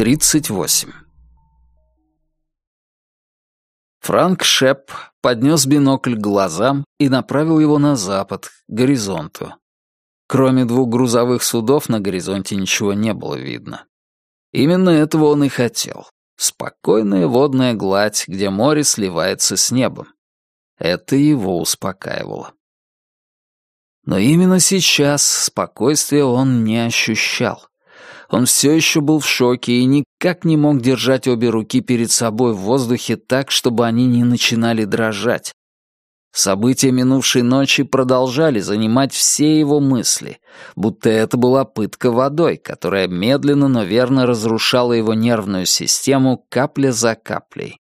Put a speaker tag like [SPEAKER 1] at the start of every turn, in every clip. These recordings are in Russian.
[SPEAKER 1] 38. Франк Шепп поднес бинокль к глазам и направил его на запад, к горизонту. Кроме двух грузовых судов на горизонте ничего не было видно. Именно этого он и хотел. Спокойная водная гладь, где море сливается с небом. Это его успокаивало. Но именно сейчас спокойствия он не ощущал. Он все еще был в шоке и никак не мог держать обе руки перед собой в воздухе так, чтобы они не начинали дрожать. События минувшей ночи продолжали занимать все его мысли, будто это была пытка водой, которая медленно, но верно разрушала его нервную систему капля за каплей.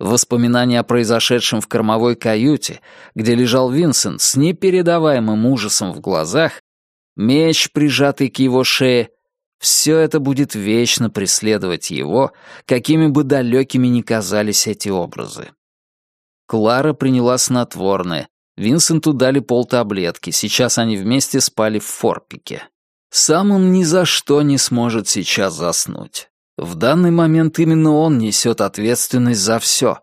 [SPEAKER 1] Воспоминания о произошедшем в кормовой каюте, где лежал Винсент с непередаваемым ужасом в глазах, меч, прижатый к его шее, все это будет вечно преследовать его, какими бы далекими ни казались эти образы. Клара приняла снотворное, Винсенту дали полтаблетки, сейчас они вместе спали в форпике. Сам он ни за что не сможет сейчас заснуть. В данный момент именно он несет ответственность за все.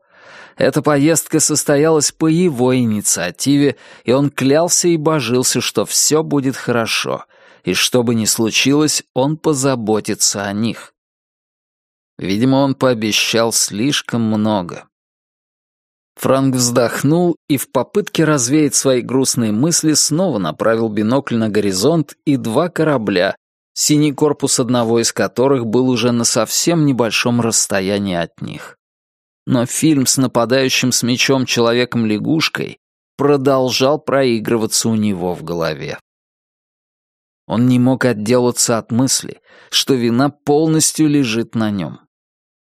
[SPEAKER 1] Эта поездка состоялась по его инициативе, и он клялся и божился, что все будет хорошо, и что бы ни случилось, он позаботится о них. Видимо, он пообещал слишком много. Франк вздохнул и в попытке развеять свои грустные мысли снова направил бинокль на горизонт и два корабля, синий корпус одного из которых был уже на совсем небольшом расстоянии от них. Но фильм с нападающим с мечом человеком-лягушкой продолжал проигрываться у него в голове. Он не мог отделаться от мысли, что вина полностью лежит на нем.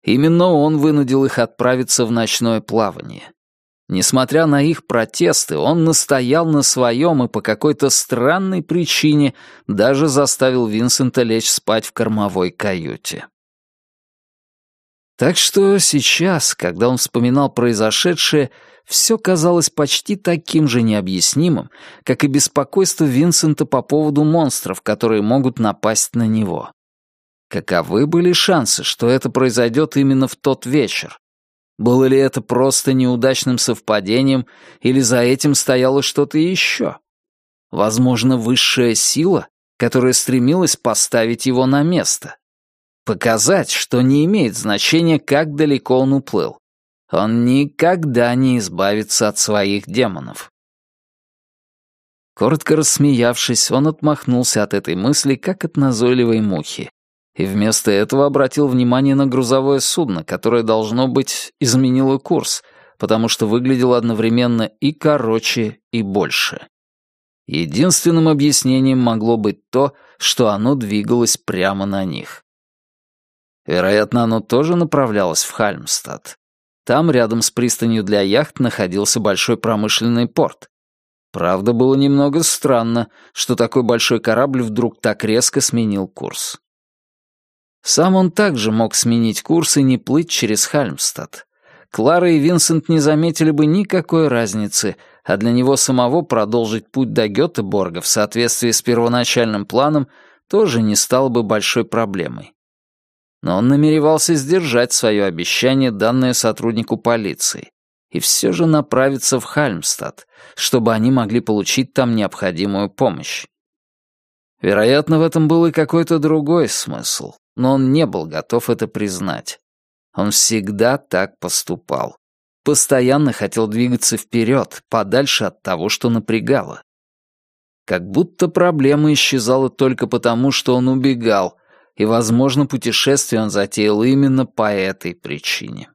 [SPEAKER 1] Именно он вынудил их отправиться в ночное плавание. Несмотря на их протесты, он настоял на своем и по какой-то странной причине даже заставил Винсента лечь спать в кормовой каюте. Так что сейчас, когда он вспоминал произошедшее, все казалось почти таким же необъяснимым, как и беспокойство Винсента по поводу монстров, которые могут напасть на него. Каковы были шансы, что это произойдет именно в тот вечер? Было ли это просто неудачным совпадением, или за этим стояло что-то еще? Возможно, высшая сила, которая стремилась поставить его на место. Показать, что не имеет значения, как далеко он уплыл. Он никогда не избавится от своих демонов. Коротко рассмеявшись, он отмахнулся от этой мысли, как от назойливой мухи, и вместо этого обратил внимание на грузовое судно, которое, должно быть, изменило курс, потому что выглядело одновременно и короче, и больше. Единственным объяснением могло быть то, что оно двигалось прямо на них. Вероятно, оно тоже направлялось в Хальмстад. Там, рядом с пристанью для яхт, находился большой промышленный порт. Правда, было немного странно, что такой большой корабль вдруг так резко сменил курс. Сам он также мог сменить курс и не плыть через Хальмстад. Клара и Винсент не заметили бы никакой разницы, а для него самого продолжить путь до Гетеборга в соответствии с первоначальным планом тоже не стало бы большой проблемой но он намеревался сдержать свое обещание, данное сотруднику полиции, и все же направиться в Хальмстад, чтобы они могли получить там необходимую помощь. Вероятно, в этом был и какой-то другой смысл, но он не был готов это признать. Он всегда так поступал. Постоянно хотел двигаться вперед, подальше от того, что напрягало. Как будто проблема исчезала только потому, что он убегал, и, возможно, путешествие он затеял именно по этой причине.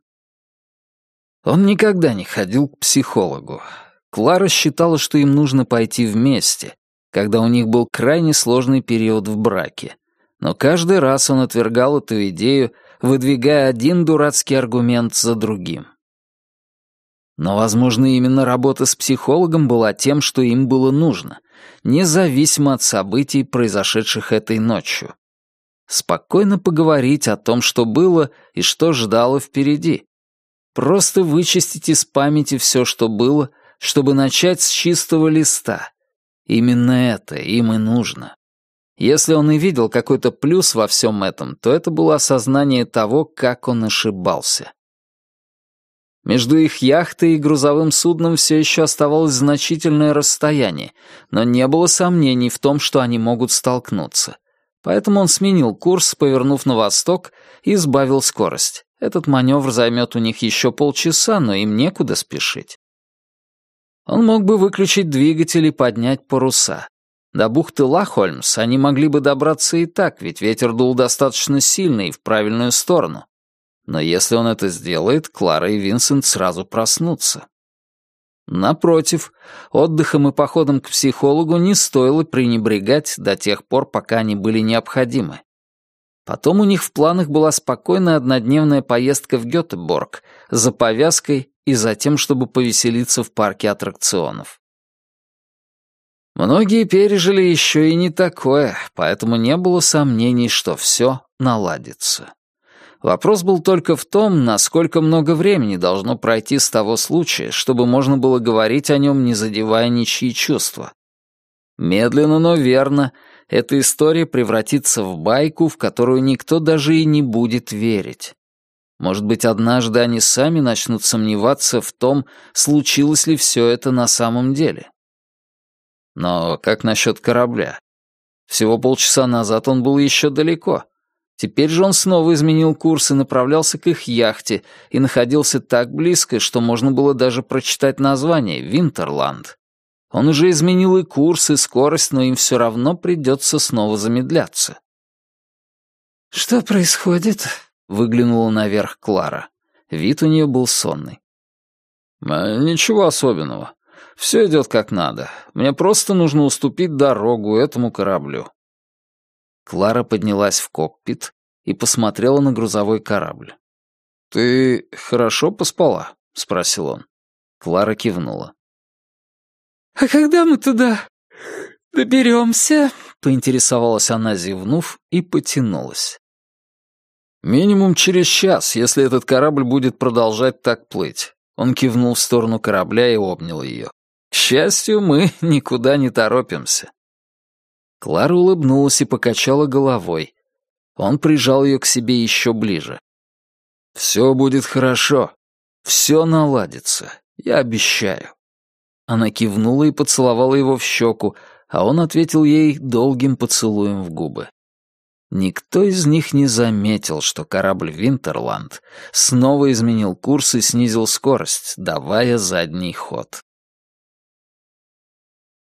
[SPEAKER 1] Он никогда не ходил к психологу. Клара считала, что им нужно пойти вместе, когда у них был крайне сложный период в браке. Но каждый раз он отвергал эту идею, выдвигая один дурацкий аргумент за другим. Но, возможно, именно работа с психологом была тем, что им было нужно, независимо от событий, произошедших этой ночью спокойно поговорить о том, что было и что ждало впереди. Просто вычистить из памяти все, что было, чтобы начать с чистого листа. Именно это им и нужно. Если он и видел какой-то плюс во всем этом, то это было осознание того, как он ошибался. Между их яхтой и грузовым судном все еще оставалось значительное расстояние, но не было сомнений в том, что они могут столкнуться. Поэтому он сменил курс, повернув на восток, и сбавил скорость. Этот маневр займет у них еще полчаса, но им некуда спешить. Он мог бы выключить двигатель и поднять паруса. До бухты Лахольмс они могли бы добраться и так, ведь ветер дул достаточно сильный и в правильную сторону. Но если он это сделает, Клара и Винсент сразу проснутся. Напротив, отдыхом и походом к психологу не стоило пренебрегать до тех пор, пока они были необходимы. Потом у них в планах была спокойная однодневная поездка в Гётеборг за повязкой и за тем, чтобы повеселиться в парке аттракционов. Многие пережили еще и не такое, поэтому не было сомнений, что все наладится. Вопрос был только в том, насколько много времени должно пройти с того случая, чтобы можно было говорить о нем, не задевая ничьи чувства. Медленно, но верно, эта история превратится в байку, в которую никто даже и не будет верить. Может быть, однажды они сами начнут сомневаться в том, случилось ли все это на самом деле. Но как насчет корабля? Всего полчаса назад он был еще далеко. Теперь же он снова изменил курс и направлялся к их яхте и находился так близко, что можно было даже прочитать название «Винтерланд». Он уже изменил и курс, и скорость, но им все равно придется снова замедляться. «Что происходит?» — выглянула наверх Клара. Вид у нее был сонный. «А, «Ничего особенного. Все идет как надо. Мне просто нужно уступить дорогу этому кораблю. Клара поднялась в кокпит и посмотрела на грузовой корабль. «Ты хорошо поспала?» — спросил он. Клара кивнула.
[SPEAKER 2] «А когда мы туда доберемся?»
[SPEAKER 1] — поинтересовалась она, зевнув, и потянулась. «Минимум через час, если этот корабль будет продолжать так плыть». Он кивнул в сторону корабля и обнял ее. «К счастью, мы никуда не торопимся». Клара улыбнулась и покачала головой. Он прижал ее к себе еще ближе. «Все будет хорошо. Все наладится. Я обещаю». Она кивнула и поцеловала его в щеку, а он ответил ей долгим поцелуем в губы. Никто из них не заметил, что корабль «Винтерланд» снова изменил курс и снизил скорость, давая задний ход.